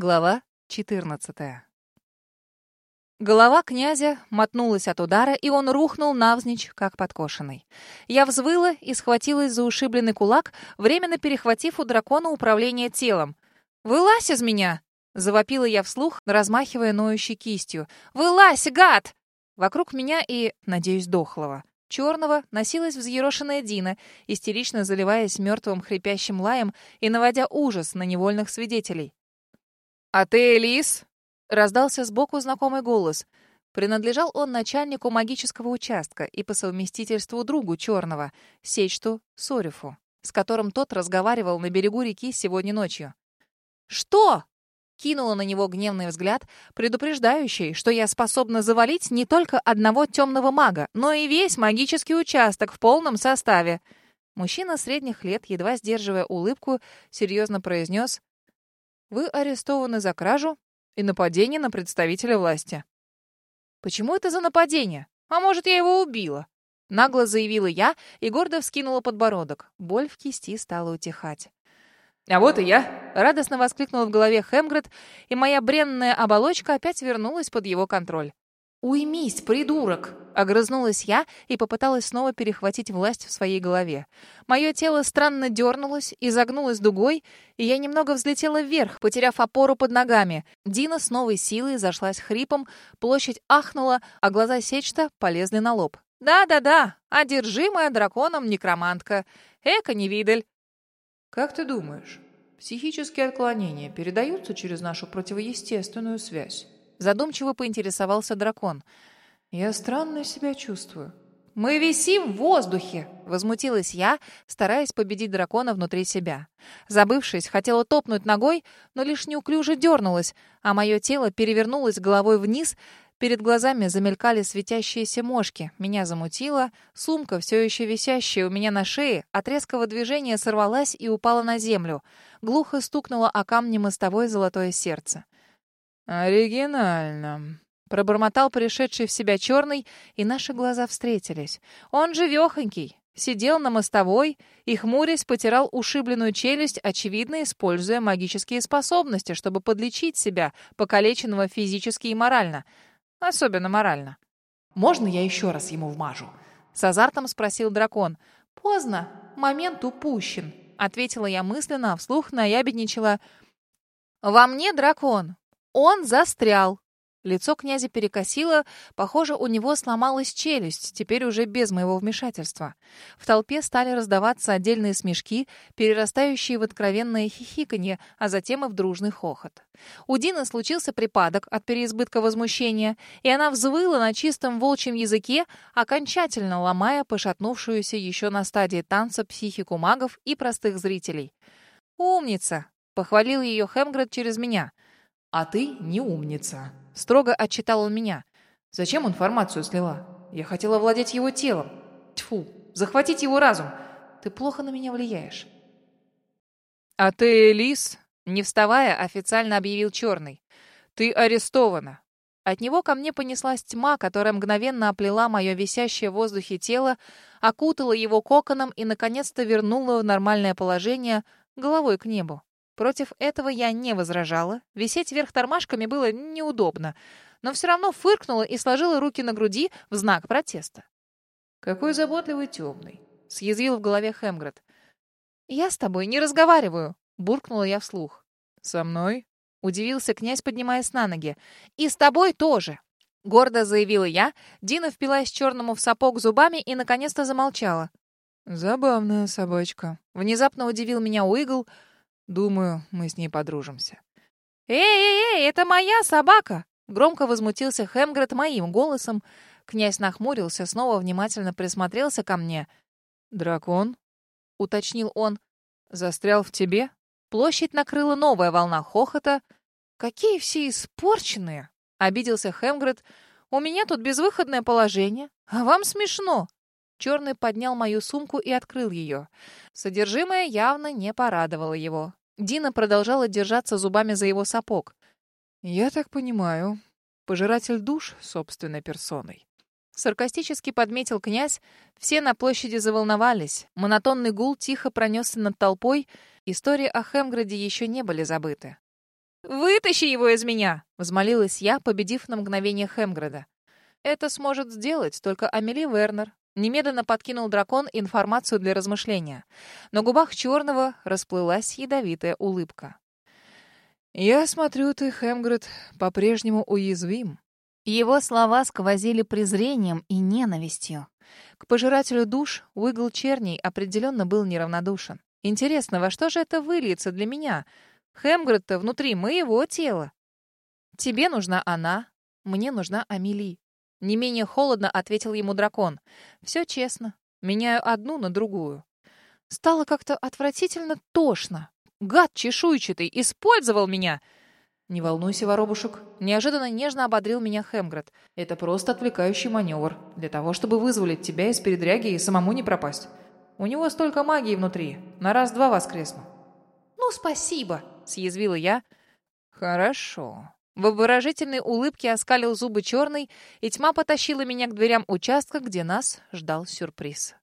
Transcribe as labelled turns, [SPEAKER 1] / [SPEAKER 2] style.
[SPEAKER 1] Глава 14. Голова князя мотнулась от удара, и он рухнул навзничь, как подкошенный. Я взвыла и схватилась за ушибленный кулак, временно перехватив у дракона управление телом. «Вылазь из меня!» — завопила я вслух, размахивая ноющей кистью. «Вылазь, гад!» Вокруг меня и, надеюсь, дохлого. Черного носилась взъерошенная Дина, истерично заливаясь мертвым хрипящим лаем и наводя ужас на невольных свидетелей. «А ты Элис?» — раздался сбоку знакомый голос. Принадлежал он начальнику магического участка и по совместительству другу Черного, Сечту Сорифу, с которым тот разговаривал на берегу реки сегодня ночью. «Что?» — кинула на него гневный взгляд, предупреждающий, что я способна завалить не только одного темного мага, но и весь магический участок в полном составе. Мужчина средних лет, едва сдерживая улыбку, серьезно произнес вы арестованы за кражу и нападение на представителя власти. Почему это за нападение? А может, я его убила? Нагло заявила я и гордо вскинула подбородок. Боль в кисти стала утихать. «А вот и я!» — радостно воскликнул в голове Хемгред, и моя бренная оболочка опять вернулась под его контроль. «Уймись, придурок!» — огрызнулась я и попыталась снова перехватить власть в своей голове. Мое тело странно дернулось и загнулось дугой, и я немного взлетела вверх, потеряв опору под ногами. Дина с новой силой зашлась хрипом, площадь ахнула, а глаза Сечта полезли на лоб. «Да-да-да, одержимая драконом некромантка. Эко-невидель!»
[SPEAKER 2] «Как ты думаешь, психические отклонения передаются через нашу противоестественную связь?»
[SPEAKER 1] Задумчиво поинтересовался дракон.
[SPEAKER 2] «Я странно себя чувствую».
[SPEAKER 1] «Мы висим в воздухе!» — возмутилась я, стараясь победить дракона внутри себя. Забывшись, хотела топнуть ногой, но лишь неуклюже дернулась, а мое тело перевернулось головой вниз, перед глазами замелькали светящиеся мошки, меня замутило, сумка, все еще висящая у меня на шее, от резкого движения сорвалась и упала на землю. Глухо стукнуло о камни мостовой золотое сердце.
[SPEAKER 2] «Оригинально», —
[SPEAKER 1] пробормотал пришедший в себя черный, и наши глаза встретились. Он живехонький, сидел на мостовой и, хмурясь, потирал ушибленную челюсть, очевидно, используя магические способности, чтобы подлечить себя, покалеченного физически и морально. Особенно морально.
[SPEAKER 2] «Можно я еще раз ему вмажу?»
[SPEAKER 1] — с азартом спросил дракон. «Поздно, момент упущен», — ответила я мысленно, а вслух наябедничала. «Во мне дракон, он застрял. Лицо князя перекосило, похоже, у него сломалась челюсть, теперь уже без моего вмешательства. В толпе стали раздаваться отдельные смешки, перерастающие в откровенное хихиканье, а затем и в дружный хохот. У Дины случился припадок от переизбытка возмущения, и она взвыла на чистом волчьем языке, окончательно ломая пошатнувшуюся еще на стадии танца психику магов и простых зрителей. «Умница!» — похвалил ее Хемгред через меня —
[SPEAKER 2] «А ты не умница», —
[SPEAKER 1] строго отчитал он меня.
[SPEAKER 2] «Зачем информацию слила? Я хотела владеть его телом. Тьфу, захватить его разум. Ты плохо на меня влияешь».
[SPEAKER 1] «А ты, Лис?» — не вставая, официально объявил Черный. «Ты арестована». От него ко мне понеслась тьма, которая мгновенно оплела мое висящее в воздухе тело, окутала его коконом и, наконец-то, вернула в нормальное положение головой к небу. Против этого я не возражала. Висеть вверх тормашками было неудобно. Но все равно фыркнула и сложила руки на груди в знак протеста.
[SPEAKER 2] «Какой заботливый темный!» — съязвил в голове Хемгред.
[SPEAKER 1] «Я с тобой не разговариваю!» — буркнула я вслух.
[SPEAKER 2] «Со мной?»
[SPEAKER 1] — удивился князь, поднимаясь на ноги. «И с тобой тоже!» — гордо заявила я. Дина впилась черному в сапог зубами и, наконец-то, замолчала.
[SPEAKER 2] «Забавная собачка», —
[SPEAKER 1] внезапно удивил меня Уигл, —
[SPEAKER 2] Думаю, мы с ней подружимся.
[SPEAKER 1] «Эй-эй-эй, это моя собака!» Громко возмутился Хемгред моим голосом. Князь нахмурился, снова внимательно присмотрелся ко мне.
[SPEAKER 2] «Дракон?»
[SPEAKER 1] — уточнил он.
[SPEAKER 2] «Застрял в тебе?»
[SPEAKER 1] Площадь накрыла новая волна хохота. «Какие все испорченные!» — обиделся Хемгред. «У меня тут безвыходное положение, а вам смешно!» Черный поднял мою сумку и открыл ее. Содержимое явно не порадовало его. Дина продолжала держаться зубами за его сапог.
[SPEAKER 2] «Я так понимаю, пожиратель душ собственной персоной».
[SPEAKER 1] Саркастически подметил князь. Все на площади заволновались. Монотонный гул тихо пронесся над толпой. Истории о Хемграде еще не были забыты. Вытащи его из меня!» — взмолилась я, победив на мгновение Хемгреда. «Это сможет сделать только Амели Вернер». Немедленно подкинул дракон информацию для размышления. На губах черного расплылась ядовитая улыбка.
[SPEAKER 2] «Я смотрю, ты, Хемгред, по-прежнему уязвим».
[SPEAKER 1] Его слова сквозили презрением и ненавистью. К пожирателю душ Уигл Черний определенно был неравнодушен. Интересно, во что же это выльется для меня? Хемгред-то внутри моего тела. Тебе нужна она, мне нужна Амели. Не менее холодно ответил ему дракон. Все честно. Меняю одну на другую. Стало как-то отвратительно тошно. Гад чешуйчатый использовал меня.
[SPEAKER 2] «Не волнуйся, воробушек», — неожиданно нежно ободрил меня Хемгред. «Это просто отвлекающий маневр, для того, чтобы вызволить тебя из передряги и самому не пропасть. У него столько магии внутри, на раз-два воскресну».
[SPEAKER 1] «Ну, спасибо», — съязвила я.
[SPEAKER 2] «Хорошо».
[SPEAKER 1] В обворожительной улыбке оскалил зубы черный, и тьма потащила меня к дверям участка, где нас ждал сюрприз.